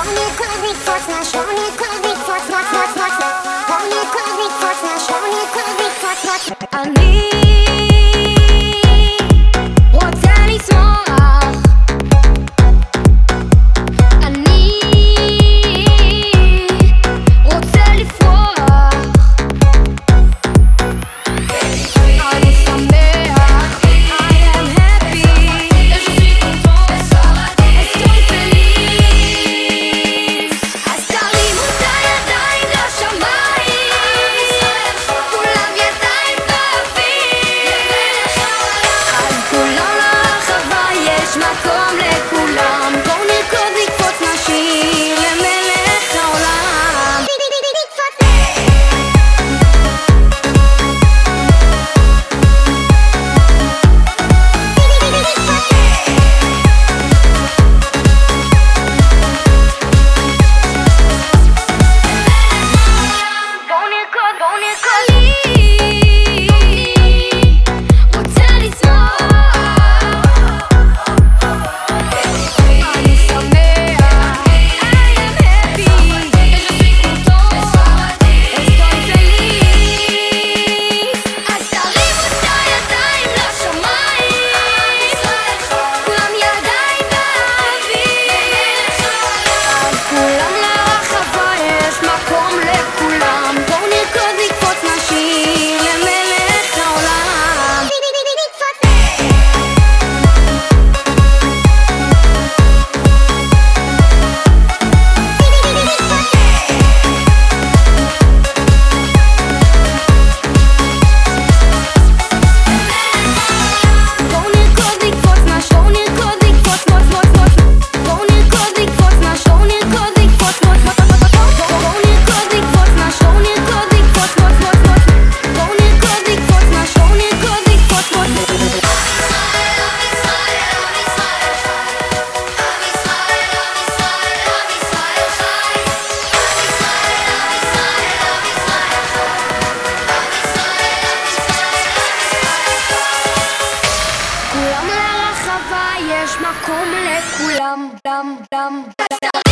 Show me, could be, touch, now show me, could be, touch, touch, touch, touch. בצבא יש מקום לכולם, דם, דם, דם.